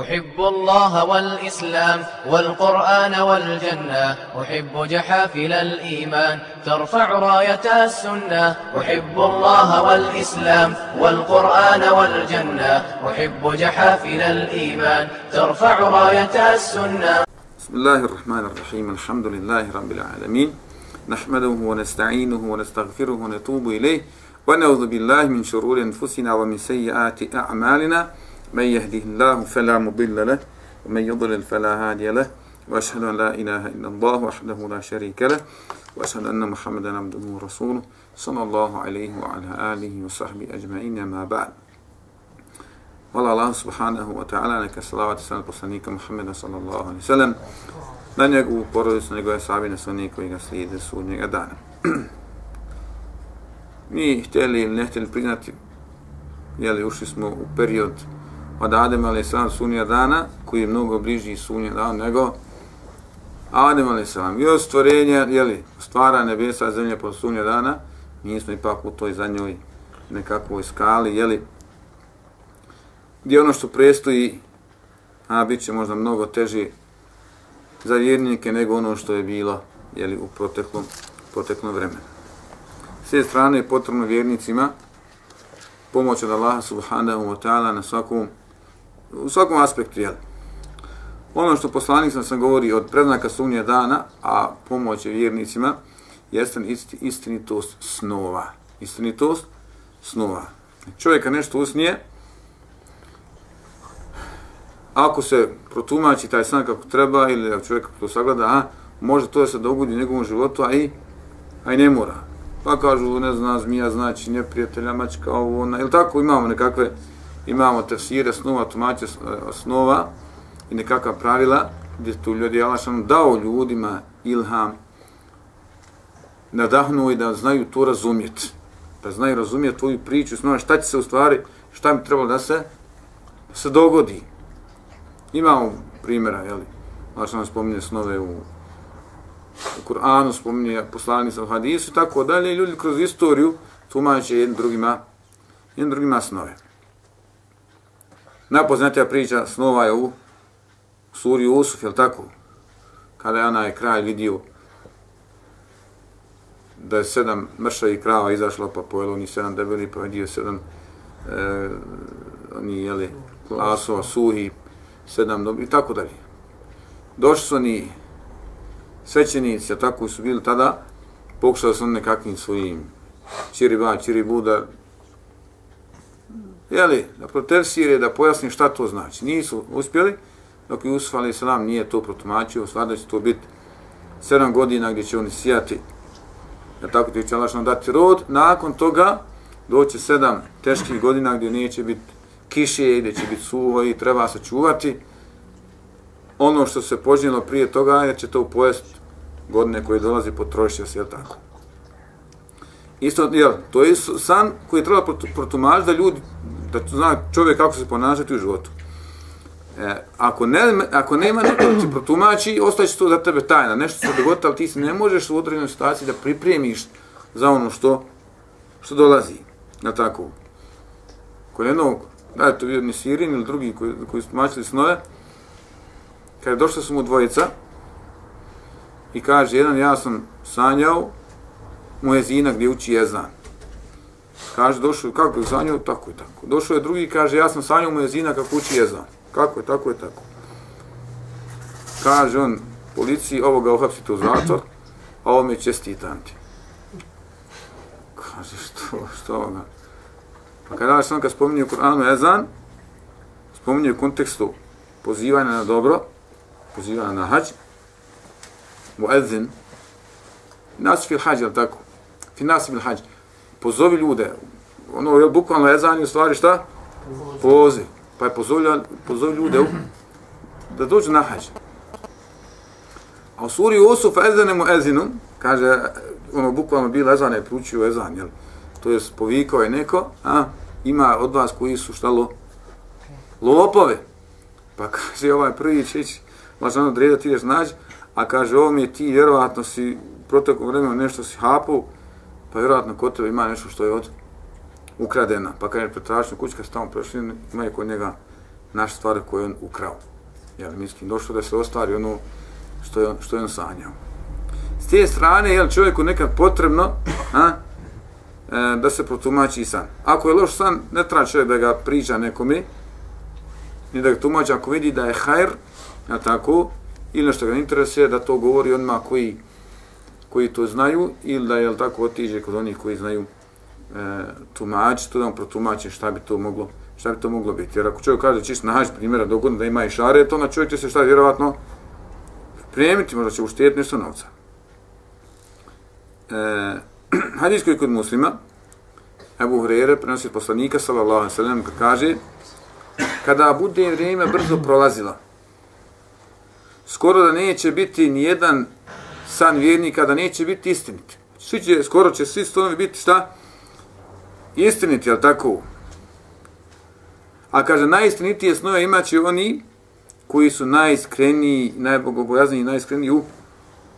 أحب الله والإسلام والقرآن والجنة. أحب جحافل الإيمان ترفع راية السنة. أحب الله والإسلام والقرآن والجنة. أحب جحافل الإيمان ترفع راية السنة. بسم الله الرحمن الرحيم الحمد لله رب العالمين. نحمده ونستعينه ونستغفره ونتوب إليه. ونعوذ بالله من شرور أنفسنا ومن سيئات أعمالنا. من يهده الله فلا مضل له ومن يضلل فلا هادي له وأشهد أن لا إله إلا الله وحده لا شريك له وأشهد أن محمدا عبده ورسوله صلى الله عليه وعلى آله وصحبه أجمعين ما بعد Hvala Allah subhanahu wa ta'ala, neka salavat i salam poslanika Muhammeda sallallahu alaihi sallam, na njegovu porodicu, njegove sabine, sa onih koji ga slijede sudnjega dana. Mi htjeli ili ne htjeli priznati, jeli ušli smo u period od Adem ali sunja dana, koji je mnogo bliži sunja dan nego Adem ali. I od stvorenja, jeli, stvara nebesa zemlje po sunja dana, mi smo ipak u toj zadnjoj nekakvoj skali, jeli, gdje ono što prestoji, a bit će možda mnogo teže za vjernike nego ono što je bilo jeli, u proteklom, proteklom vremenu. S jedne strane je potrebno vjernicima pomoć od Allaha subhanahu wa ta'ala na svakom u svakom aspektu, jel? Ono što poslanik sam sam govori od predznaka sunnje dana, a pomoć je vjernicima, jeste isti, istinitost snova. Istinitost snova. Čovjeka nešto usnije, ako se protumači taj san kako treba, ili ako čovjek to sagleda, a, može to da se dogodi u njegovom životu, a i, a i ne mora. Pa kažu, ne zna, zmija znači neprijatelja, mačka, ovo, ona, ili tako imamo nekakve imamo tefsire snova, tumače snova i nekakva pravila gdje tu ljudi Allah sam dao ljudima ilham nadahnu i da znaju to razumjeti. Da znaju razumjeti tvoju priču snova, šta će se u stvari, šta bi trebalo da se, da se dogodi. Imamo primjera, jeli, Allah sam spominje snove u u Kur'anu spominje poslanica u hadisu i tako dalje, ljudi kroz istoriju tumače jednim drugima, jednim drugima snove. Najpoznatija priča snova je u suri Usuf, je tako? Kada je onaj kraj vidio da je sedam mršavih krava izašlo, pa pojelo oni sedam debeli, pa vidio sedam e, oni, jeli, glasova, suhi, sedam dobi, i tako dalje. Došli su oni svećenici, a tako su bili tada, pokušali su nekakvim svojim čiriba, čiribuda, jeli, da protefsire, da pojasni šta to znači. Nisu uspjeli, dok je Usuf a.s. nije to protumačio, svada će to biti sedam godina gdje će oni sijati, da tako ti će Allah dati rod, nakon toga doće sedam teških godina gdje neće biti kiše, gdje će biti suho i treba se čuvati. Ono što se požnjelo prije toga jer će to pojest godine koje dolazi potrošiti se, jel tako? Isto, jel, to je san koji treba protumačiti da ljudi da zna čovjek kako se ponašati u životu. E, ako, ne, ako nema neko da ti protumači, ostaje to za tebe tajna. Nešto se dogodi, ali ti se ne možeš u određenoj situaciji da pripremiš za ono što, što dolazi. Na tako. Kod jednog, da je to bio ni Sirin ili drugi koji, koji su tumačili snove, kada je došla su mu dvojica i kaže, jedan ja sam sanjao mu jezina gdje uči jezan. Kaže, došao, kako je sanjao, tako je tako. Došao je drugi, kaže, ja sam sanjao mu jezina kako uči jezan. Kako je, tako je tako. Kaže on, policiji, ovoga uhapsite u zatvor, a ovo mi je čestitan ti. Kaže, što, što ovoga? Pa kada je sam kad spominje u Koranu jezan, spominje u kontekstu pozivanja na dobro, pozivanja na hađ, mu edzin, nas fil hađ, tako? Fi nas fil hađ pozovi ljude. Ono je bukvalno jezanje u stvari šta? Poziv. Pa je pozovi, ljude da dođu na hađ. A u suri Usuf ezane mu ezinu, kaže, ono bukvalno bilo ezan je pručio ezan, jel? To je povikao je neko, a ima od vas koji su štalo lopove. Pa kaže ovaj prvi čeć, baš ono dreda ti ideš nađi, a kaže ovo mi je ti vjerovatno si protekom vremena nešto si hapao, pa vjerojatno kod tebe ima nešto što je od ukradena, pa kad je pretražio kućka, s tamo prešli, ima je kod njega naš stvar koju on ukrao. Jel, mislim, došlo da se ostvari ono što je što je on sanjao. S te strane, jel, čovjeku nekad potrebno a, e, da se protumači san. Ako je loš san, ne treba čovjek da ga priča nekome, ni da ga tumači, ako vidi da je hajr, ja tako, ili nešto ga interesuje, da to govori onima koji, koji to znaju, ili da je tako otiže kod onih koji znaju e, tumači, to da on protumači šta bi to moglo šta bi to moglo biti. Jer ako čovjek kaže čist nahađ primjera dogodno da ima i šare, to na čovjek će se šta vjerovatno prijemiti, možda će uštijeti nešto novca. E, hadis koji kod muslima, Ebu Hrere prenosi poslanika, sallallahu alaihi sallam, kad kaže, kada bude vrijeme brzo prolazilo, skoro da neće biti ni jedan san vjernika, da neće biti istinit. Svi će, skoro će svi stonovi biti šta? Istiniti, jel tako? A kaže, najistinitije snove imaće oni koji su najiskreniji, najbogobojazniji najiskreniji u,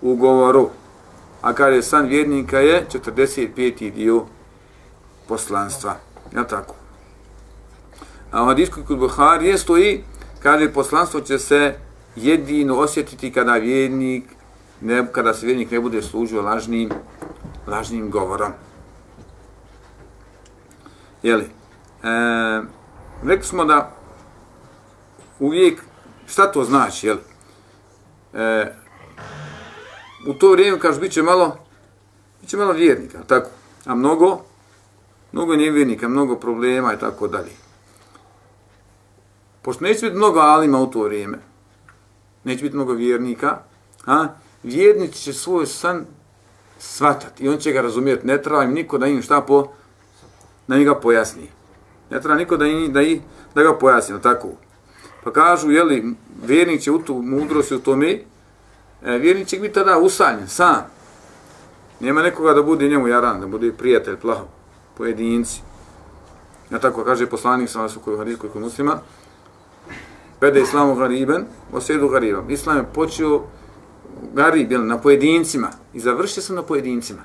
u govoru. A kaže, san vjernika je 45. dio poslanstva. Jel tako. A u hadisku kod Buhari je stoji, kaže, poslanstvo će se jedino osjetiti kada vjernik, ne, kada se vjernik ne bude služio lažnim, lažnim govorom. Jeli? E, rekli smo da uvijek, šta to znači, jeli? E, u to vrijeme, kaže, bit će malo, bit će malo vjernika, tako? A mnogo, mnogo nevjernika, mnogo problema i tako dalje. Pošto neće biti mnogo alima u to vrijeme, neće biti mnogo vjernika, a vjernici će svoj san svatati i on će ga razumjeti. Ne treba im niko da im šta po, na njega pojasni. Ne treba niko da, im, da, i, da ga pojasni, tako. Pa kažu, jeli, vjernik će u tu mudrosti u tome, e, vjernik će biti tada usanjen, sam. Nema nekoga da bude njemu jaran, da bude prijatelj, plaho, pojedinci. Ja tako kaže poslanik sa vas u kojoj hadijskoj kod muslima, Bede islamu gariben, osjedu gariban. Islam je počeo garib, jel, na pojedincima i završio sam na pojedincima.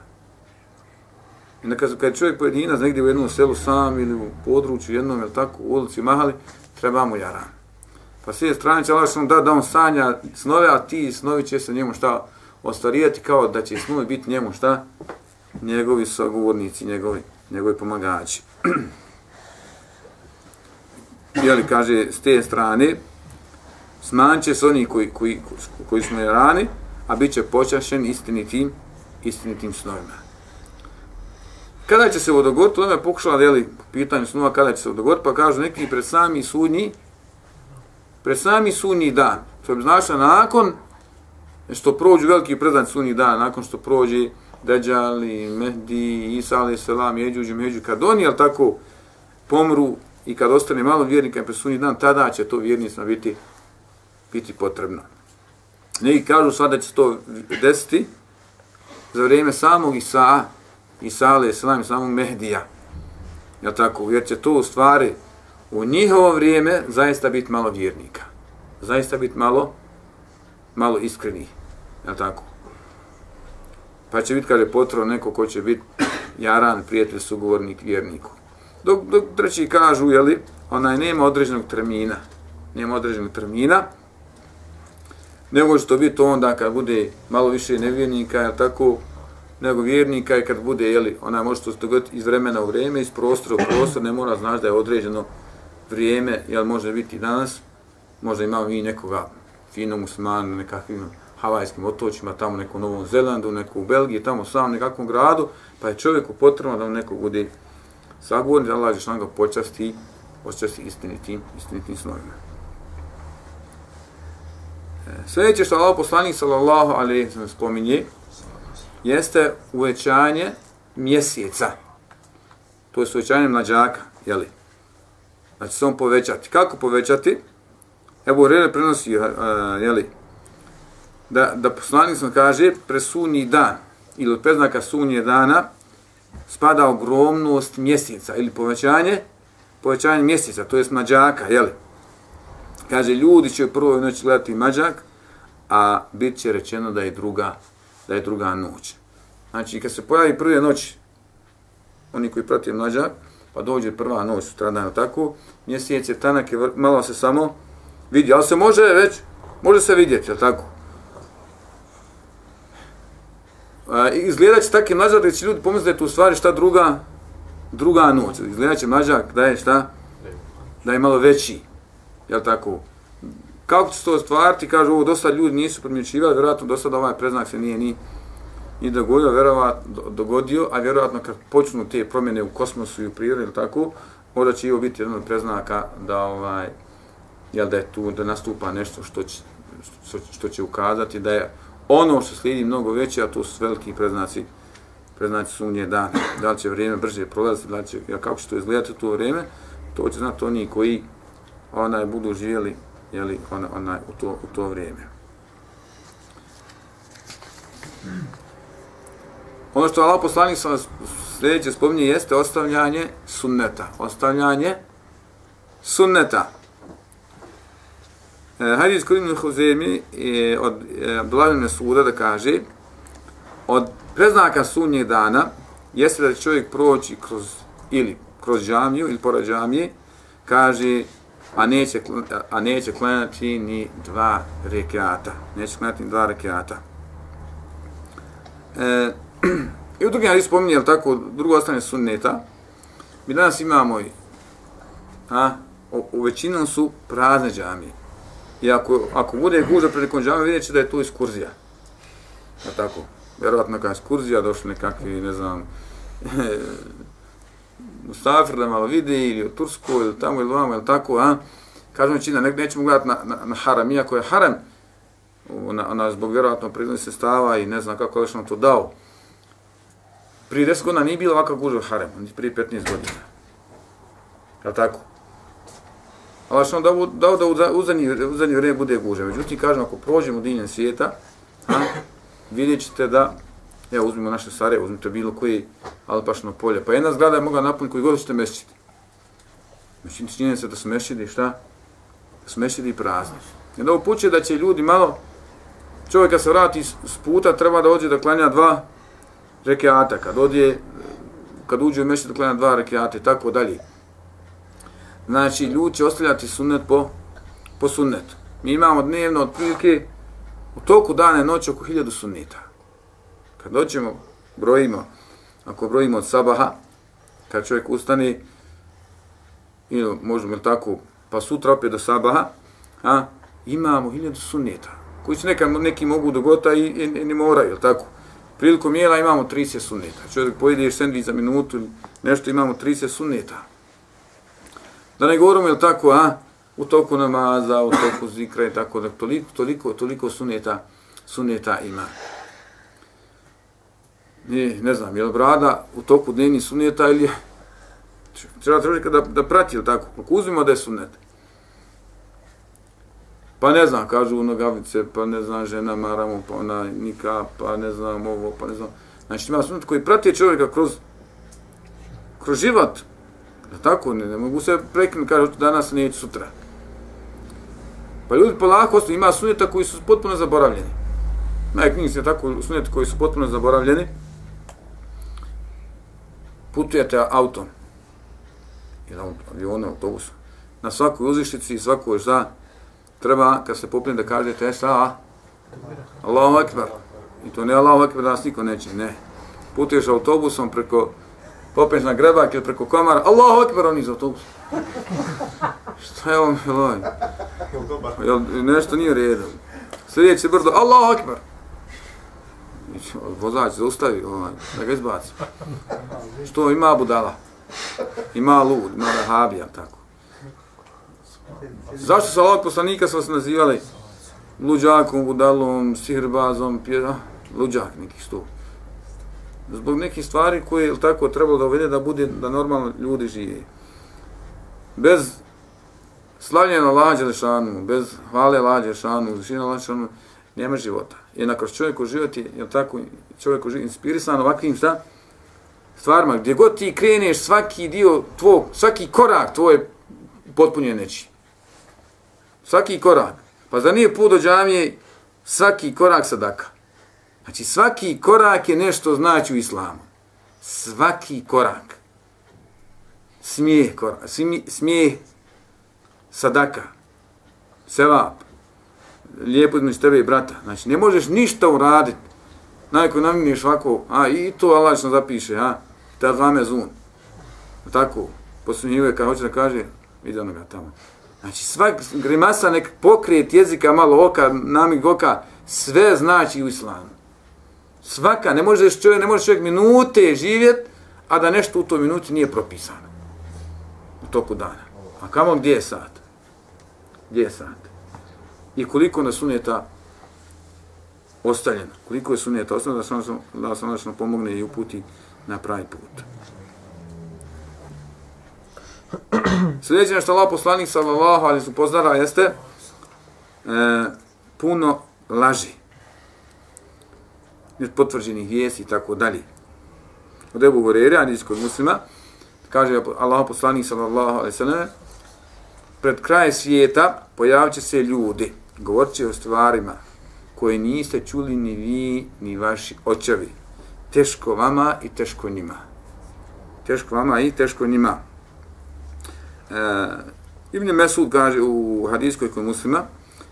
I na kad, kad čovjek pojedinac negdje u jednom selu sam ili u području jednom, jel tako, u ulici Mahali, treba mu jaran. Pa sve strane će Allah da, da on sanja snove, a ti snovi će se njemu šta ostvarijati kao da će snovi biti njemu šta? Njegovi sagovornici, njegovi, njegovi pomagači. jeli, kaže, s te strane, smanjit će se oni koji, koji, koji smo je rani, a bit će počašen istinitim, istinitim snovima. Kada će se ovo dogoditi, ona je pokušala, deli po pitanju snova, kada će se ovo dogoditi, pa kažu neki pred sami sudnji, pred sami sudnji dan, to bi znaš nakon što prođu veliki predan sudnji dan, nakon što prođe Deđali, Mehdi, Isa, alaih Selam, Jeđuđi, Među, kad oni, jel tako, pomru, i kad ostane malo vjernika pred presunji dan, tada će to vjernicima biti, biti potrebno. Neki kažu sad da će to desiti za vrijeme samog Isa, Isa ale selam, samog Mehdija. Ja tako, jer će to u stvari u njihovo vrijeme zaista biti malo vjernika. Zaista biti malo, malo iskreni. Ja tako. Pa će biti kada je potrebno neko ko će biti jaran, prijatelj, sugovornik, vjerniku. Dok, dok treći kažu, jeli, onaj nema određenog termina. Nema određenog termina. Ne može to biti onda kad bude malo više nevjernika, jel tako, nego vjernika i kad bude, jeli, ona može to dogoditi iz vremena u vrijeme, iz prostora u prostor, ne mora znaš da je određeno vrijeme, jel može biti danas, možda imamo i nekoga finog muslimana na nekakvim havajskim otočima, tamo neku Novom Zelandu, neku u Belgiji, tamo sam nekakvom gradu, pa je čovjeku potrebno da neko bude sagovorni da Allah Žešan ga počasti, počasti istinitim, istinitim snovima. Sljedeće što Allah poslanik sallallahu alaihi sallam spominje, jeste uvećanje mjeseca. To je uvećanje mlađaka, jeli? Znači se on povećati. Kako povećati? Evo Rene prenosi, eh, uh, jeli, da, da poslanik sam kaže, presunji dan, ili od preznaka sunje dana, spada ogromnost mjeseca ili povećanje povećanje mjeseca, to je mlađaka, jeli? Kaže, ljudi će u prvoj noći gledati mađak, a bit će rečeno da je druga, da je druga noć. Znači, kad se pojavi prve noći, oni koji prati mađak, pa dođe prva noć sutradan, tako, mjesec je tanak, je malo se samo vidi, ali se može već, može se vidjeti, jel tako? E, izgledat će takve mlađak da će ljudi pomisliti da je tu stvari šta druga, druga noć. Izgledat će mlađak da je šta? Da je malo veći, Jel tako? Kako će se to stvariti, kažu ovo, dosta ljudi nisu primjećivali, vjerojatno dosta da ovaj preznak se nije ni, ni dogodio, vjerovatno dogodio, a vjerojatno kad počnu te promjene u kosmosu i u prirodi, tako, možda će i ovo biti jedan od preznaka da ovaj, jel da je tu, da nastupa nešto što će, što, što će ukazati da je ono što slijedi mnogo veće, a to su veliki preznaci, preznaci sunje da, da li će vrijeme brže prolaziti, da li će, ja, kako će to izgledati to vrijeme, to će znati oni koji onaj budu živjeli jeli, ona, ona, u, to, u to vrijeme. Ono što Allah poslanik sam sljedeće spominje jeste ostavljanje sunneta. Ostavljanje sunneta. E, Hadis kod Huzemi je od e, Abdullahine suda da kaže od preznaka sunnjeg dana jeste da čovjek proći kroz ili kroz džamiju ili pored džamije kaže a neće, a neće klanjati ni dva rekiata. Neće klanjati ni dva rekiata. E, I u drugim hadis spominje, tako, drugo ostane sunneta. Mi danas imamo i, a, u, u većinom su prazne džamije. I ako, ako bude guža prilikom džamije, vidjet će da je to iskurzija. A tako, vjerovatno kao iskurzija, došli nekakvi, ne znam, Mustafir da malo vidi, ili u Tursku, ili tamo, ili vamo, ili tako, a? Kažemo čina, ne, nećemo gledati na, na, na haram, iako je haram, ona, ona zbog vjerovatno priznali se stava i ne znam kako je to dao. Prije 10 godina nije bilo ovakav guža harem, ni prije 15 godina. Je tako? Ali što on dao, dao da u zadnje, u zadnje vrijeme bude guža. Međutim, kažem, ako prođemo dinjen svijeta, a, vidjet ćete da, evo, uzmimo naše stare, uzmite bilo koji alpašno polje. Pa jedna zgrada je mogla napuniti koji god ćete mešćiti. Znači, Međutim, činjenica se da su mešćidi šta? Da su mešćidi prazni. I da upućuje da će ljudi malo, čovjek kad se vrati s puta, treba da ođe da klanja dva rekiata. Kad odje, kad uđe u mešćid, da klanja dva rekiata i tako dalje. Znači, ljudi će ostavljati sunnet po, po sunnetu. Mi imamo dnevno otprilike u toku dana i noći oko hiljadu sunnita. Kad dođemo, brojimo, ako brojimo od sabaha, kad čovjek ustane, ili možemo ili tako, pa sutra opet do sabaha, a, imamo hiljadu sunneta, koji se neka, neki mogu dogota i, i, i ne moraju, ili tako. Prilikom jela imamo 30 sunneta. Čovjek pojede sandvič za minutu ili nešto, imamo 30 sunneta. Da ne govorimo, ili tako, a, u toku namaza, u toku zikra i tako, da toliko, toliko, toliko sunneta, sunneta ima ne, ne znam, je li brada u toku dnevnih sunneta ili je treba čovjeka da, da prati, ili tako, ako uzmimo da je sunnet. Pa ne znam, kažu nogavice, pa ne znam, žena maramo, pa ona nika, pa ne znam ovo, pa ne znam. Znači ima sunnet koji prati čovjeka kroz, kroz život. Da tako, ne, ne mogu se prekinuti, kažu danas neću sutra. Pa ljudi polako ostaju, ima sunneta koji su potpuno zaboravljeni. Najknjih se tako sunneti koji su potpuno zaboravljeni putujete autom, ili avionom, autobusom, na svakoj uzištici i svakoj za, treba, kad se popne da kažete, sa, Allahu Akbar. I to ne Allahu Akbar, nas niko neće, ne. Putuješ autobusom preko, popneš na grebak ili preko komara, Allahu Akbar, on iz autobusa. Šta je on, jel, nešto nije u redu. Sljedeće brdo, Allahu Akbar vozač zaustavi, ovaj, da ga izbaci. Što ima budala? Ima lud, ima rahabija, tako. Zašto su ovog poslanika su vas nazivali luđakom, budalom, sihrbazom, pjeda, luđak neki sto. Zbog nekih stvari koje je tako trebalo da uvede da bude da normalno ljudi žive. Bez slavljena lađa lešanu, bez hvale lađa lešanu, lišina lađa lešanu, nema života. Jednak kroz čovjeku život je, je tako, čovjeku život inspirisan ovakvim šta? Stvarima, gdje god ti kreneš, svaki dio tvoj, svaki korak tvoj potpunje neći. Svaki korak. Pa za nije put do džamije, svaki korak sadaka. Znači svaki korak je nešto znači u islamu. Svaki korak. smijeh, smijeh sadaka, sevap, lijepo između tebe i brata. Znači, ne možeš ništa uraditi. Najko naminiš ovako, a i to Allah što zapiše, a, ta zame zun. Tako, posljednjive kada hoće da kaže, vidi onoga tamo. Znači, svak grimasa nek pokrijet jezika, malo oka, namig oka, sve znači u islamu. Svaka, ne možeš čovjek, ne možeš čovjek minute živjet, a da nešto u toj minuti nije propisano. U toku dana. A kamo gdje je sat? Gdje je sat? I koliko nas suneta ostaljeno? Koliko je suneta ostaljeno da se da se ono pomogne i uputi na pravi put? Sljedeće što Allah poslanik sallallahu alaihi su pozdara jeste e, puno laži. Potvrđenih vijesti i tako dalje. Od Ebu Horeira, hadis kod muslima, kaže Allah poslanik sallallahu alaihi sallam, pred kraj svijeta pojavit će se ljudi, govorit će o stvarima koje niste čuli ni vi, ni vaši očevi. Teško vama i teško njima. Teško vama i teško njima. E, Ibn Mesud kaže u hadijskoj kod muslima,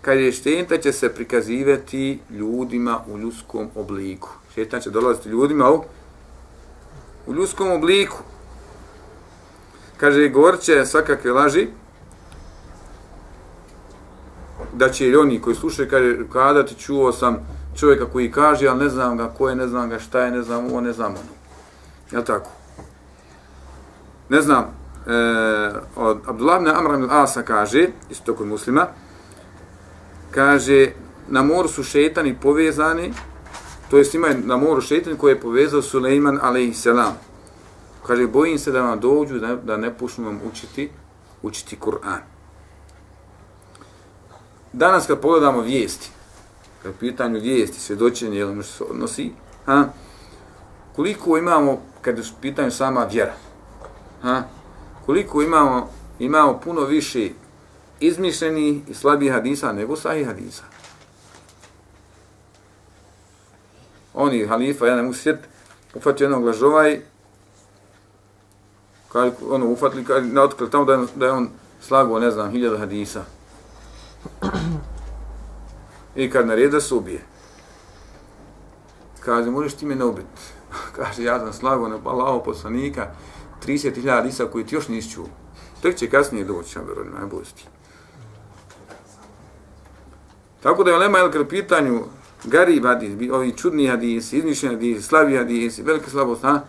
kaže štenta će se prikazivati ljudima u ljudskom obliku. Šteta će dolaziti ljudima u, u ljudskom obliku. Kaže, govorit će svakakve laži, da će oni koji slušaju, kaže, kada ti čuo sam čovjeka koji kaže, ali ne znam ga ko je, ne znam ga šta je, ne znam ovo, ne znam ono. Je tako? Ne znam, e, od Abdullah ibn Amr ibn Asa kaže, isto kod muslima, kaže, na moru su šetani povezani, to jest ima na moru šetani koji je povezao Suleiman a.s. Kaže, bojim se da vam dođu da, da ne počnu vam učiti, učiti Kur'an. Danas kad pogledamo vijesti, kad pitanju vijesti, svjedočenje, ili ono što se odnosi, ha, koliko imamo, kad je pitanju sama vjera, ha, koliko imamo, imamo puno više izmišljenih i slabih hadisa nego sahih hadisa. Oni, halifa, ja ne mogu sjet, ufatio jednog lažovaj, kad ono, ufatili, kad ne otkrili tamo da je, da je on slago, ne znam, hiljada hadisa. I kad nareda se ubije, kaže, možeš ti me ne ubiti? kaže, ja sam slago na Allaho poslanika, 30.000 isa koji ti još nisi čuo. Tek će kasnije doći, ja rodima, ne bosti. Tako da je Lema Elker pitanju gari hadis, ovi čudni hadisi, izmišljeni hadis, slavi hadis, velike slabost, a?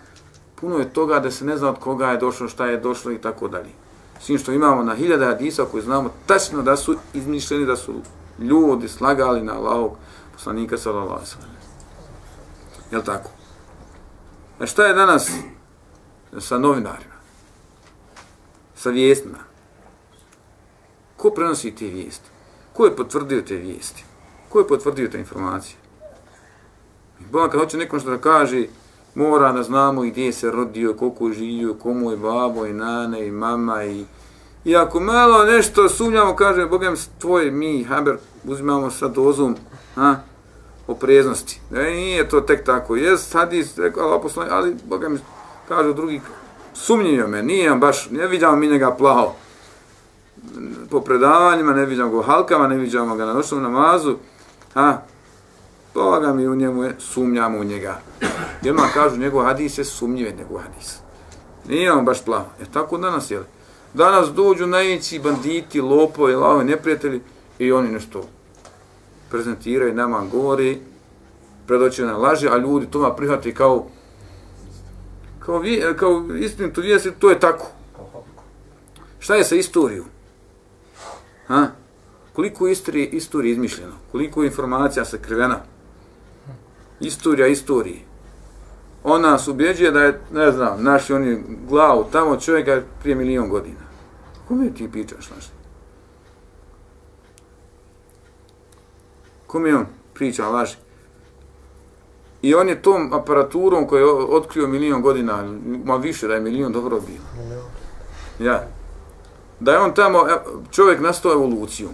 puno je toga da se ne zna od koga je došlo, šta je došlo i tako dalje. Svim što imamo na hiljada hadisa koji znamo tačno da su izmišljeni, da su ljudi slagali na Allahog poslanika sallallahu alaihi sallam. Jel tako? A šta je danas sa novinarima? Sa vijestima? Ko prenosi te vijesti? Ko je potvrdio te vijesti? Ko je potvrdio te informacije? Boga kad hoće nekom što da kaže, mora da znamo gdje se rodio, koliko živio, komu je babo i nane i mama i I ako malo nešto sumnjamo, kaže, Bogem, tvoj, mi, Haber, uzimamo sa dozom ha, opreznosti. Ne, nije to tek tako. Jes, hadis, rekao, Allah poslani, ali, Bogem, kažu drugi, sumnjio me, nije baš, ne vidjamo mi njega plaho. Po predavanjima, ne vidjamo ga u halkama, ne vidjamo ga na noćnom namazu. Ha, Boga mi u njemu je, sumnjamo u njega. Jer kažu, njegov hadis je sumnjive njegov hadis. Nije on baš plaho. E tako danas, jel? Danas dođu najveći banditi, lopovi, lave, neprijatelji i oni nešto prezentiraju, nama govori, predoće na laže, a ljudi toma prihvati kao kao, vi, kao istinu to vijesti, to je tako. Šta je sa istorijom? Ha? Koliko istorije, istorije izmišljeno? Koliko informacija se krivena? Istorija istorije. Ona nas ubjeđuje da je, ne znam, naši oni glavu tamo čovjeka prije milion godina. Kome ti pričaš naš? Kome on priča laži? I on je tom aparaturom koji je otkrio milion godina, ma više da je milion dobro bilo. Ja. Da je on tamo, čovjek nastao evoluciju.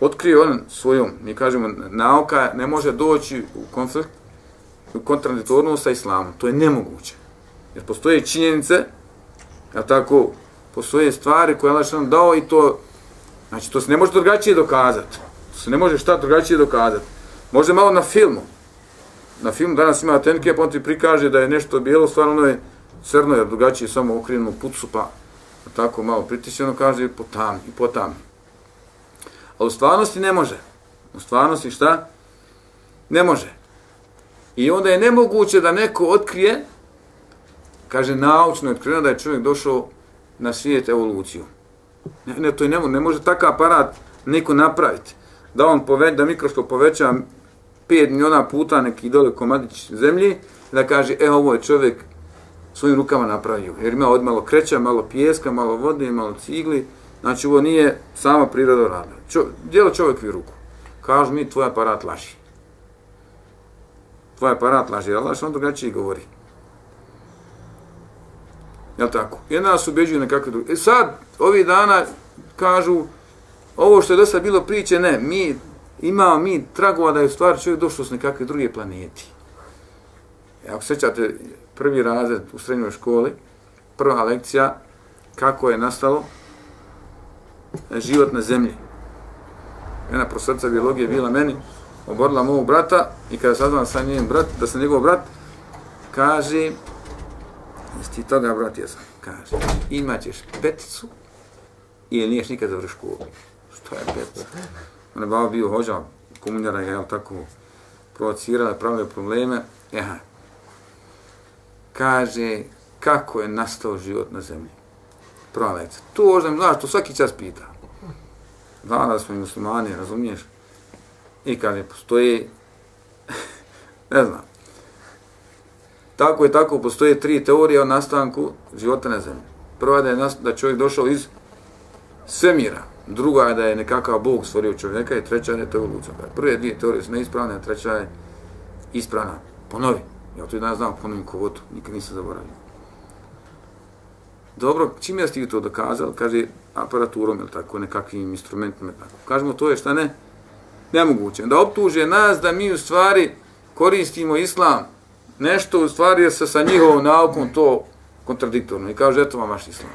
Otkrio on svojom, mi kažemo, nauka ne može doći u konflikt, u kontradiktornost sa islamom. To je nemoguće. Jer postoje činjenice Ja tako, postoje stvari koje Allah nam dao i to, znači to se ne može drugačije dokazati. To se ne može šta drugačije dokazati. Može malo na filmu. Na filmu danas ima tenke, pa on ti prikaže da je nešto bijelo, stvarno ono je crno, jer drugačije samo okrenuo pucu, pa tako malo pritisjeno kaže i potam, i potam. A u stvarnosti ne može. U stvarnosti šta? Ne može. I onda je nemoguće da neko otkrije, kaže naučno je otkriveno da je čovjek došao na svijet evoluciju. Ne, ne, to je ne, ne može takav aparat neko napraviti. Da on pove, da mikroskop poveća 5 miliona puta neki dole komadić zemlji, da kaže, e, ovo je čovjek svojim rukama napravio. Jer ima od malo kreća, malo pijeska, malo vode, malo cigli. Znači, ovo nije sama priroda rada. Čo, djelo čovjek ruku. Kažu mi, tvoj aparat laži. Tvoj aparat laži, ali laži, on drugačije govori. Jel tako? Jedna nas ubeđuju nekakve druge. E sad, ovih dana kažu, ovo što je do bilo priče, ne, mi imamo mi tragova da je u stvari čovjek došao s nekakve druge planeti. E, ako sećate prvi razred u srednjoj školi, prva lekcija, kako je nastalo život na zemlji. Jedna profesorica biologije bila meni, oborila mog brata i kada saznala sa njenim brat, da sam njegov brat, kaže, jesi ti toga brat, jesam, kaže, imaćeš peticu ili niješ nikad završi školu. Što je petica? On je bavo bio hođa, komunjara je, jel tako, provocirala, pravila probleme. Eha. Kaže, kako je nastao život na zemlji? Prva Tu To mi, znaš, to svaki čas pita. Danas smo i muslimani, razumiješ? I je postoji, ne znam, tako i tako, postoje tri teorije o nastanku života na zemlji. Prva da je da čovjek došao iz svemira, druga je da je nekakav Bog stvorio čovjeka i treća je to evolucija. Prve dvije teorije su neispravne, a treća je ispravna. Ponovi. Ja to i danas znam, ponovim kovotu, nikad nisam zaboravio. Dobro, čim ja vi to dokazali, kaže aparaturom ili tako, nekakvim instrumentima tako. Kažemo, to je šta ne? Nemoguće. Da optuže nas da mi u stvari koristimo islam, nešto u stvari je sa, sa njihovom naukom to kontradiktorno. I kaže, eto vam vaš islam.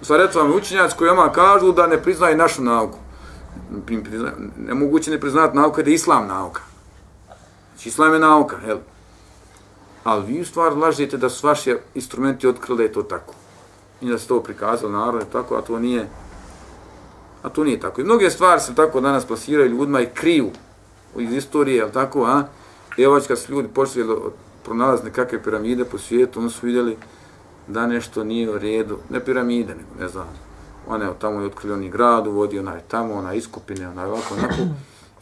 U stvari, eto vam učenjac koji vama kažu da ne priznaje našu nauku. Nemoguće ne priznati nauku da je islam nauka. Znači, islam je nauka, jel? Ali vi u stvari lažete da su vaši instrumenti otkrili da je to tako. I da se to prikazalo narod, tako, a to nije a to nije tako. I mnoge stvari se tako danas plasiraju ljudima i kriju iz istorije, jel tako, a? Evo, ovaj kad su ljudi počeli pronalaziti nekakve piramide po svijetu, oni su vidjeli da nešto nije u redu, ne piramide, nego ne znam, one je tamo je otkrili oni grad, uvodi onaj tamo, ona iskupine, onaj ovako, onako,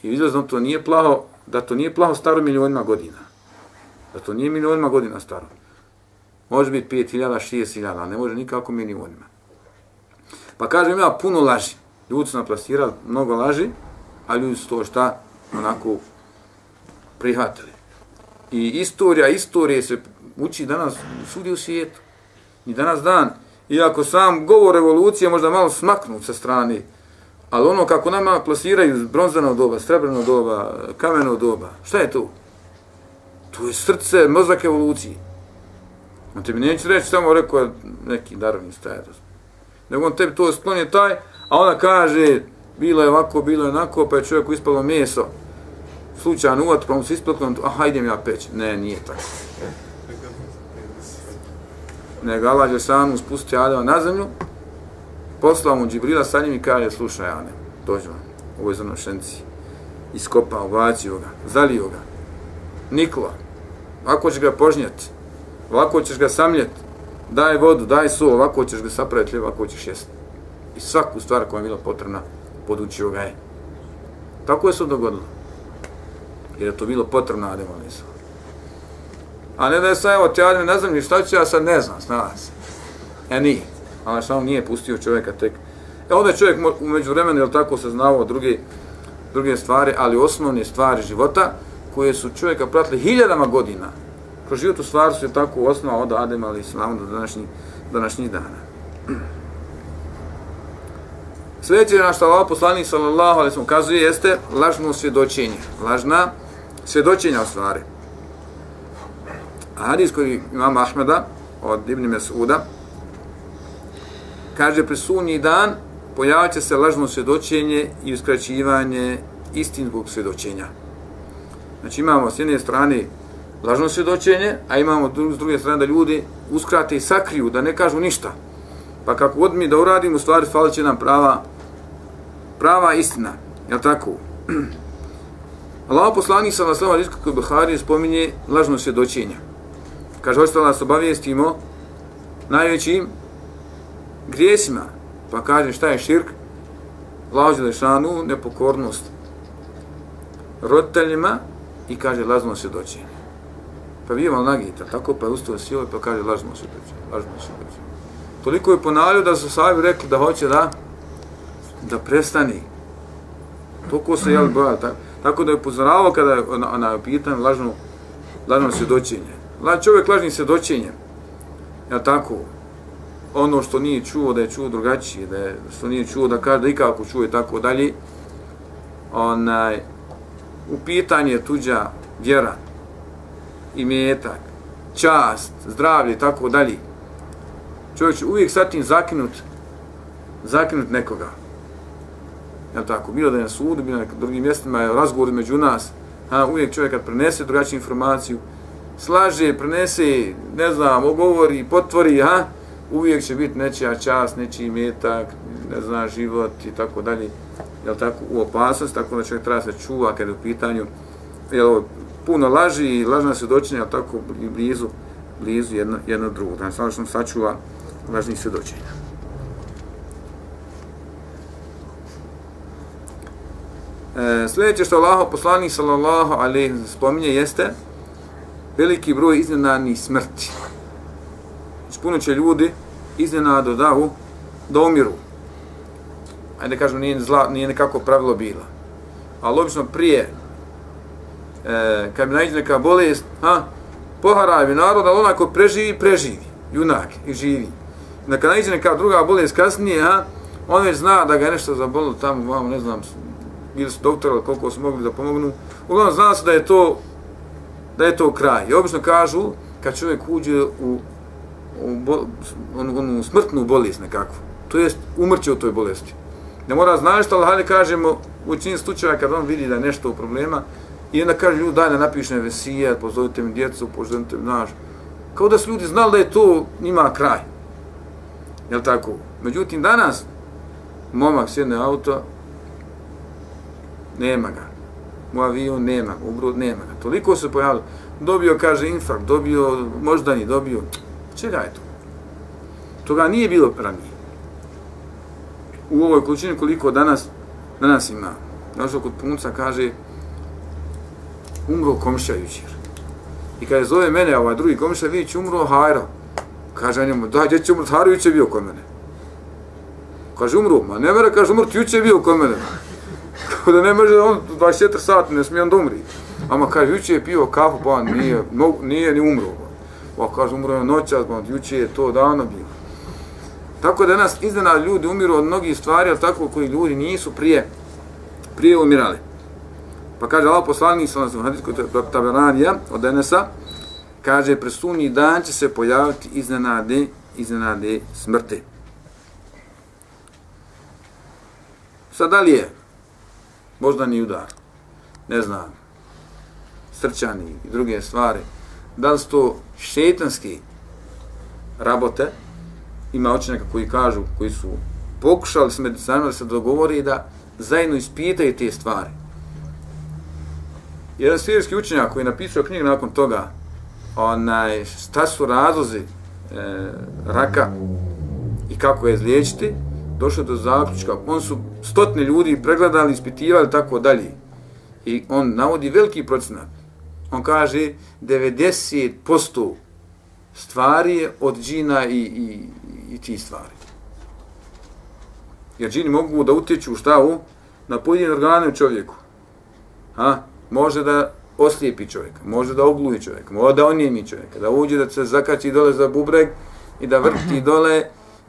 i vidio da to nije plaho, da to nije plaho staro milionima godina. Da to nije milionima godina staro. Može biti 5000, 6000, ne može nikako milionima. Pa kažem ja puno laži. Ljudi su naplastirali mnogo laži, a ljudi su to šta onako prihvatili. I istorija, istorije se uči danas sudi u svijetu. I danas dan, iako sam govor revolucije možda malo smaknut sa strane, ali ono kako nama plasiraju bronzano doba, srebrno doba, kameno doba, šta je to? To je srce, mozak evolucije. On tebi neće reći samo rekao neki darovni stajac. Nego on tebi to sklonje taj, a ona kaže bilo je ovako, bilo je onako, pa je čovjeku ispalo meso, slučajno uvat, pa mu se ispalo, pa aha, idem ja peć. Ne, nije tako. Nego Allah je sam spustio Adama na zemlju, poslao mu Džibrila sa njim i kaže, slušaj, Ane, dođi vam, ovo je zrnošenci. Iskopao, ubacio ga, zalio ga. Nikola, ako će ga požnjeti, ovako ćeš ga samljeti, daj vodu, daj su, ovako ćeš ga sapraviti, ovako ćeš jesti. I svaku stvar koja je bila potrebna, podučio ga je. Tako je se dogodilo jer je to bilo potrebno Adem Alisa. A ne da je sad, evo ti Adem, ne znam ni šta ću, ja sad ne znam, snala se. E nije. Ali samo nije pustio čovjeka tek. E onda je čovjek umeđu vremena, jel tako, se znao druge, druge stvari, ali osnovne stvari života, koje su čovjeka pratili hiljadama godina. Kroz život u stvari su je tako osnova od Adem Alisa, do današnjih, današnjih dana. Sljedeće na što Allah poslanik sallallahu alaihi sallam kazuje jeste lažno svjedočenje. Lažna svjedočenja u stvari. A hadis koji imam Ahmeda od Ibn Mesuda kaže pri sunji dan pojavit se lažno svjedočenje i uskraćivanje istinskog svjedočenja. Znači imamo s jedne strane lažno svjedočenje, a imamo s druge strane da ljudi uskrate i sakriju, da ne kažu ništa. Pa kako god mi da uradimo, u stvari falit će nam prava, prava istina. Jel tako? Allah poslanik sa vas slava riska koji Buhari spominje lažno svjedočenje. Kaže, hoćete da nas obavijestimo najvećim grijesima. Pa kaže, šta je širk? Lađe lešanu, nepokornost roditeljima i kaže lažno svjedočenje. Pa vi nagita, tako pa je ustao silo pa kaže lažno svjedočenje, lažno svjedočenje. Toliko je ponavljao da su sahabi rekli da hoće da da prestani. Toliko se jel boja, tako, tako da je upozoravao kada je na, na pitanju lažno, lažno svjedočenje. La, čovjek lažni svjedočenje, ja tako, ono što nije čuo da je čuo drugačije, da je, što nije čuo da kaže da ikako čuje tako dalje, onaj, u pitanje tuđa vjera, imetak, čast, zdravlje i tako dalje. Čovjek će uvijek sa tim zakinut, zakinut nekoga. Jel tako, bilo da je na sudu, bilo na drugim mjestima, je razgovor među nas, a uvijek čovjek kad prenese drugačiju informaciju, slaže, prenese, ne znam, ogovori, potvori, ha, uvijek će biti nečija čast, nečiji metak, ne zna, život i tako dalje, jel tako, u opasnost, tako da čovjek treba se čuva kada je u pitanju, jel, puno laži i lažna svjedočenja, jel tako, i blizu, blizu jedno, jedno drugo, da znači, sam sačuva lažnih svjedočenja. E, sljedeće što Allah poslanik sallallahu alejhi spominje jeste veliki broj iznenadnih smrti. Znači, puno će ljudi iznenado da, u, da umiru. Ajde kažem, nije, zla, nije nekako pravilo bilo. Ali obično prije, e, kad mi nađe neka bolest, ha, poharavi narod, ali onako preživi, preživi. Junak i živi. Da kad nađe neka druga bolest kasnije, ha, on već zna da ga je nešto zabolilo tamo, vamo, ne znam, ili su doktora, koliko su mogli da pomognu. Uglavnom, zna se da je to da je to kraj. I obično kažu, kad čovjek uđe u, u bo, on, onu smrtnu bolest nekakvu, to jest umrće u toj bolesti. Ne mora znaš što, ali hajde kažemo, u čini slučaja kad on vidi da je nešto u problema, i onda kaže ljudi, daj ne napišem vesije, pozovite mi djecu, pozovite mi naš. Kao da su ljudi znali da je to njima kraj. Jel tako? Međutim, danas, momak sjedne auto, nema ga u avion nema, u brod nema ga. Toliko se pojavilo. Dobio, kaže, infarkt, dobio moždani, dobio... Čega je to? Toga nije bilo ranije. U ovoj količini koliko danas, danas ima. Došao kod punca, kaže, umro komša jučer. I kada zove mene, ovaj drugi komša, vidić, umro Hajro. Kaže njemu, da, gdje će umrti, Hajro jučer bio kod mene. Kaže, umro, ma ne mere, kaže, umrti jučer bio kod mene. Tako da ne može on 24 sati, ne smije on da umri. Ama kaže, juče je pio kafu, pa nije, no, nije ni umro. Pa kaže, umro je noćas, pa juče je to davno bilo. Tako da nas iznena ljudi umiru od mnogih stvari, ali tako koji ljudi nisu prije, prije umirali. Pa kaže, Allah poslanik sa nas u hadijskoj taberanija od Enesa, kaže, presudnji dan će se pojaviti iznenade, iznenade smrti. Sad da li je? Možda ni udar, ne znam, srčani i druge stvari, da li su to šetanski rabote, ima očinaka koji kažu, koji su pokušali s medicinama da se dogovori da zajedno ispitaju te stvari. Jedan sirijski učenjak koji je napisao knjigu nakon toga, onaj, šta su razlozi e, raka i kako je izliječiti, došao do zaključka, on su stotne ljudi pregledali, ispitivali, tako dalje. I on navodi veliki procenat. On kaže 90% stvari je od džina i, i, i ti stvari. Jer džini mogu da utječu šta u? Na pojedine organe u čovjeku. Ha? Može da oslijepi čovjeka, može da ogluji čovjeka, može da onijemi čovjeka, da uđe da se zakači dole za bubreg i da vrti dole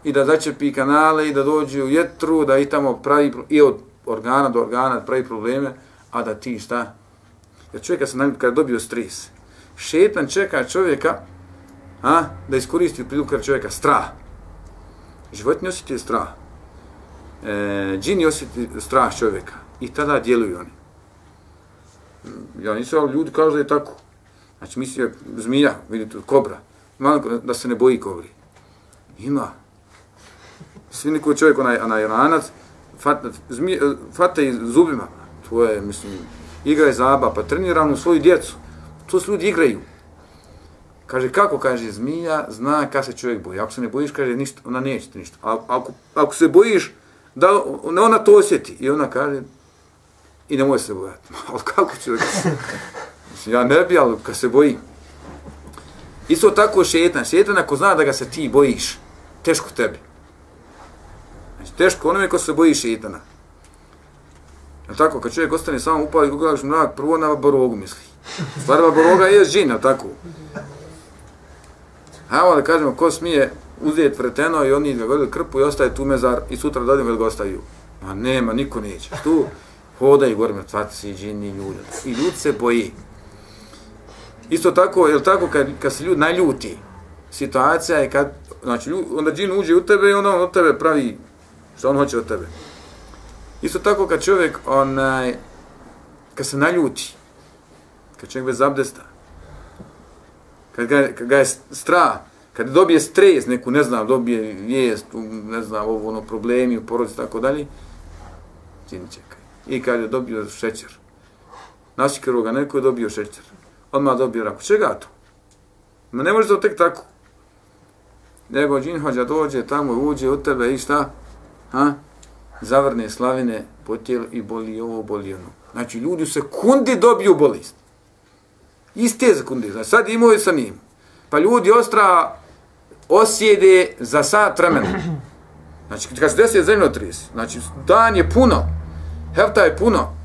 i da začepi kanale i da dođe u jetru, da i tamo pravi, i od organa do organa pravi probleme, a da ti šta? Jer čovjeka se naljubio kada dobio stres. Šetan čeka čovjeka a, da iskoristi u priliku čovjeka strah. Životinje osjeti strah. E, džini osjeti strah čovjeka. I tada djeluju oni. Ja nisam, ali ljudi kažu da je tako. Znači, misli zmija, vidite, kobra. Malo da se ne boji kobri. Ima. Svi neko čovjek, onaj, onaj ranac, fata, zmije, eh, fata i zubima. To je, mislim, igra je zaba, pa treniramo svoju djecu. To su ljudi igraju. Kaže, kako kaže zmija, zna kada se čovjek boji. Ako se ne bojiš, kaže, ništa, ona neće ništa. A, ako, ako se bojiš, da ona to osjeti. I ona kaže, i nemoj se bojati. Ali kako ću da Ja ne bi, ali kad se bojim. Isto tako šetan. Šetan ako zna da ga se ti bojiš, teško tebi. Znači, teško onome ko se boji šetana. Je tako, kad čovjek ostane samo upali, gledaš mrak, prvo na Baborogu misli. Stvar Baboroga je žin, tako. Hajmo da kažemo, ko smije uzeti vreteno i oni ga krpu i ostaje tu mezar i sutra dodim ga ostaju. Ma nema, niko neće. Tu hodaju gore mrtvaci, džini, ljudi. I ljudi se boji. Isto tako, je tako kad, kad se ljudi naljuti, situacija je kad, znači, ljud, onda džin uđe u tebe i onda on od tebe pravi što on hoće od tebe. Isto tako kad čovjek, onaj, kad se naljuti, kad čovjek bez abdesta, kad ga, kad ga je strah, kad dobije stres, neku, ne znam, dobije vijest, ne znam, ovo, ono, problemi u porodici, tako dalje, džin čeka. I kad je dobio šećer, nasikaro ga, neko je dobio šećer, odmah dobio raku. Čega to? Ma ne može to tek tako. Nego džin dođe, tamo uđe u tebe i šta? Ha? Zavrne slavine po tijelu i boli ovo, boli ono. Znači, ljudi u sekundi dobiju bolest. Iste sekunde. Znači, sad imao je sa njim. Pa ljudi ostra osjede za sat vremena. Znači, kad se desi zemljotres, znači, dan je puno, hefta je puno,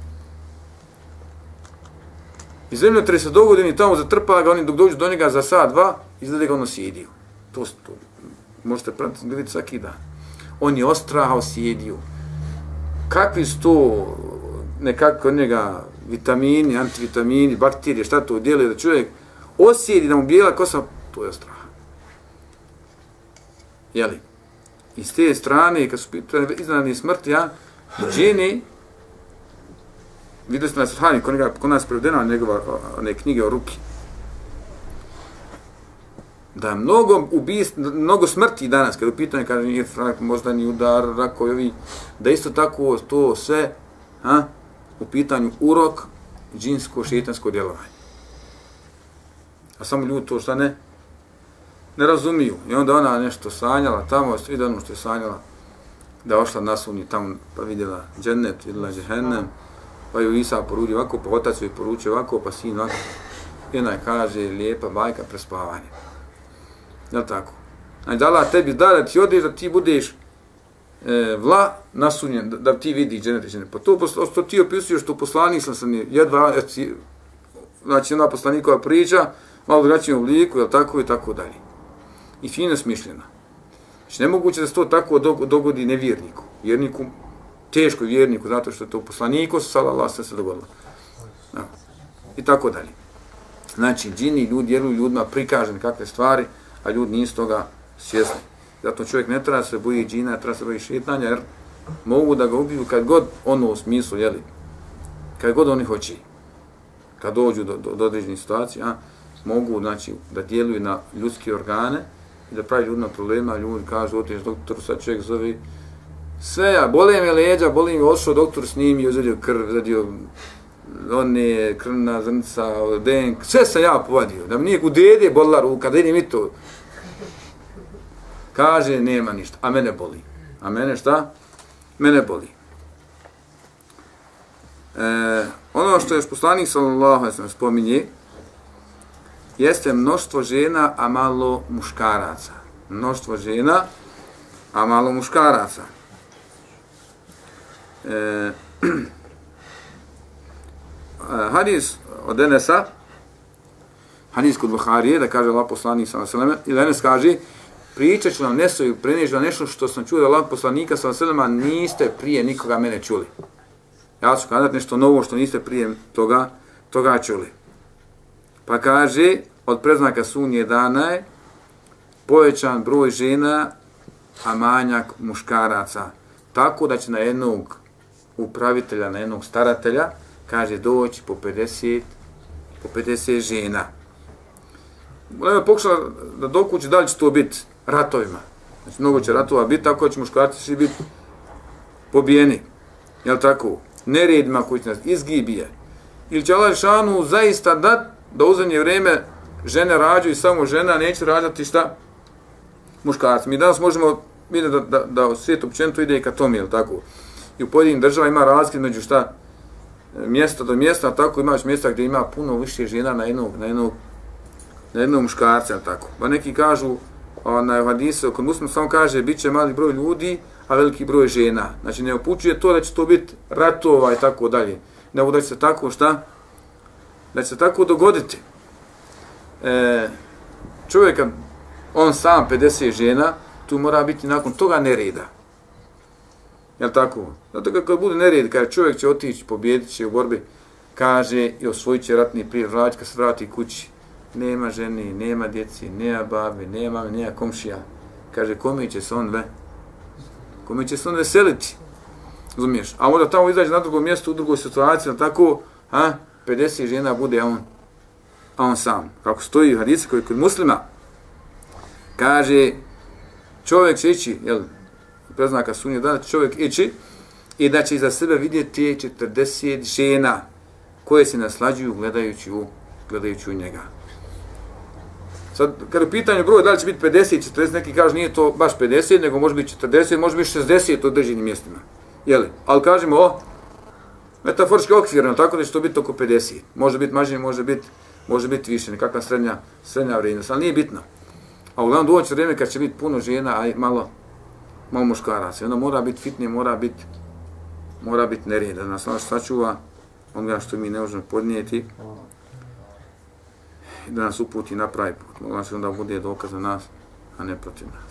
i zemljotres se dogodi i tamo zatrpa ga, oni dok dođu do njega za sat, dva, izgleda ga ono sjedio. To, to možete pratiti, vidjeti svaki dan. On je ostrahao sjedio. Kakvi su to nekako njega vitamini, antivitamini, bakterije, šta to udjeli da čovjek osjedi da mu bijela kosa, to je ostrah. Jeli? I s te strane, kad su pitanje iznadni smrti, ja, džini, vidio ste na Sahani, kod, kod nas prevedena njegova one knjige o ruki, da je mnogo ubist, mnogo smrti danas, kada je pitanje, kaže nije frak, možda ni udar, rakovi, da isto tako to sve, ha, u pitanju urok, džinsko, šetansko djelovanje. A samo ljudi to šta ne, ne razumiju. I onda ona nešto sanjala tamo, vidi ono što je sanjala, da je ošla nasunji tamo, pa vidjela džennet, vidjela džehennem, pa ju Isa poruđi ovako, pa otac ju poruče ovako, pa sin ovako. I ona kaže, lijepa bajka prespavanje. Jel tako? Znači, da Allah tebi da da ti odeš, da ti budeš e, vla nasunjen, da, da ti vidi dženet i dženet. Pa to što ti opisuješ, što poslanik sam sam jedva, e, znači ona poslanikova priča, malo drugačijem obliku, je tako i tako dalje. I fino smišljena. Znači, nemoguće da se to tako dogodi nevjerniku. Vjerniku teško vjerniku, zato što je to poslaniku, sallallahu sve se dogodilo. No. I tako dalje. Znači, džini, ljudi, djeluju ljudima prikažen kakve stvari, a ljudi nisu toga svjesni. Zato čovjek ne treba se boji džina, treba se boji šetanja, jer mogu da ga ubiju kad god ono u smislu, jeli, kad god oni hoće, kad dođu do, do, do određenih situacija, a, mogu, znači, da djeluju na ljudske organe i da pravi ljudima problema, ljudi kažu, otiš doktor, sad čovjek zove, sve ja, bole me leđa, boli mi ošao doktor s njim uzadio krv, uzadio one krvna zrnca, denk, sve sam ja povadio, da mi nije u dede bolila ruka, da idem i to. Kaže, nema ništa, a mene boli. A mene šta? Mene boli. E, ono što je poslanik sallallahu alejhi ve spominje jeste mnoštvo žena a malo muškaraca. Mnoštvo žena a malo muškaraca e, hadis od Enesa, hadis kod Buharije, da kaže Allah poslanik sa vseleme, i Enes kaže, pričat ću vam nesu i prenežu nešto što sam čuo da Allah poslanika sa vselema niste prije nikoga mene čuli. Ja ću kazati nešto novo što niste prije toga, toga čuli. Pa kaže, od preznaka sunje dana je povećan broj žena a manjak muškaraca. Tako da će na jednog upravitelja, na jednog staratelja, kaže doći po 50, po 50 žena. Evo pokušala da dokući da li će to biti ratovima. Znači, mnogo će ratova biti, tako će muškarci svi biti pobijeni. Jel tako? Neredima koji će nas izgibije. Ili će Allah Šanu zaista dat da u zadnje vrijeme žene rađaju samo žena, neće rađati šta? Muškarci. Mi danas možemo vidjeti da, da, da svijet općenito ide i ka tome, jel tako? I u pojedinim država ima razlike među šta? E, mjesta do mjesta, tako imaš mjesta gdje ima puno više žena na jednog, na jednog, na jednog muškarca, tako? Pa neki kažu, onaj hadisu, kod muslima samo kaže, bit će mali broj ljudi, a veliki broj žena. Znači ne upućuje to da će to biti ratova i tako dalje. Ne da će se tako šta? Da će se tako dogoditi. E, čovjeka, on sam 50 žena, tu mora biti nakon toga nereda. Jel tako? Zato kad bude nered, kada čovjek će otići, pobjedit će u borbi, kaže i osvojit će ratni prije, vrati kad se vrati kući, nema ženi, nema djeci, nema babi, nema nema komšija. Kaže, kome će se on ve? Kome će se on veseliti? Razumiješ? A onda tamo izađe na drugo mjesto, u drugoj situaciji, tako, ha, 50 žena bude on, a on sam. Kako stoji u hadici koji kod muslima, kaže, čovjek će ići, jel, preznaka sunje, da čovjek ići i da će za sebe vidjeti 40 žena koje se naslađuju gledajući u, gledajući u njega. Sad, kada je pitanje broj, da li će biti 50, 40, neki kaže nije to baš 50, nego može biti 40, može biti 60 u određenim mjestima. Jeli? Ali kažemo, o, metaforički okvirno, tako da će to biti oko 50. Može biti manje, može biti može biti više, nekakva srednja, srednja vrijednost, ali nije bitno. A uglavnom doći vrijeme kad će biti puno žena, a malo, malo muškaraca. Onda mora biti fitni, mora biti mora biti nerijed, da nas Allah sačuva onoga što mi ne možemo podnijeti i da nas uputi na pravi put. Molim se onda bude dokaz za nas, a ne protiv nas.